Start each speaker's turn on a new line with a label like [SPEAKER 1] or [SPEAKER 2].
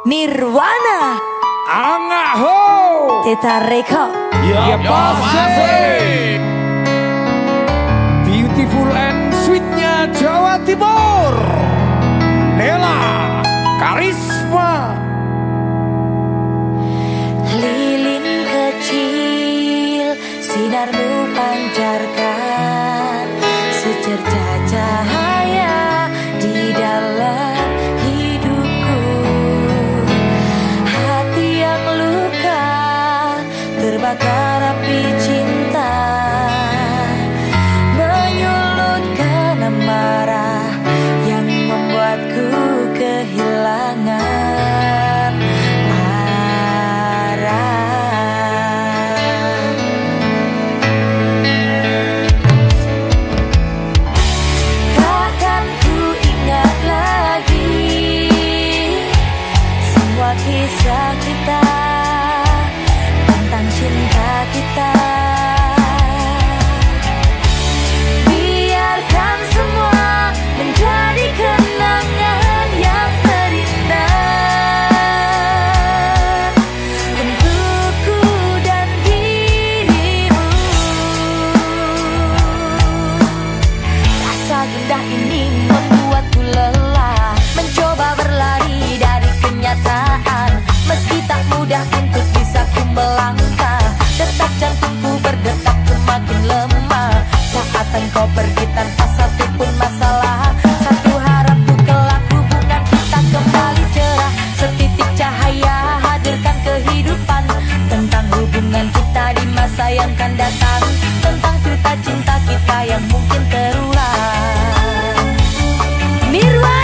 [SPEAKER 1] Nirwana
[SPEAKER 2] Angaho
[SPEAKER 1] Teta Reko
[SPEAKER 2] Ya, ya, ya pasti Beautiful and sweetnya Jawa Timur. Nela Karisma.
[SPEAKER 1] Lilin kecil sinarmu pancarkan. kisah kita tentang cinta kita. makin lemah. Saat engkau pergi tanpa satu pun masalah. Satu harapku kelak hubungan kita kembali cerah. Setitik cahaya hadirkan kehidupan. Tentang hubungan kita di masa yang akan datang. Tentang cerita cinta kita yang mungkin terulang. Mirwan